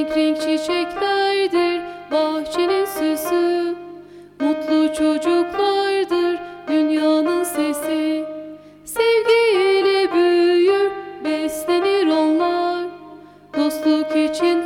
Renk renk çiçeklerdir bahçenin süsü Mutlu çocuklardır dünyanın sesi. Sevgiyle büyür beslenir onlar. Dostluk için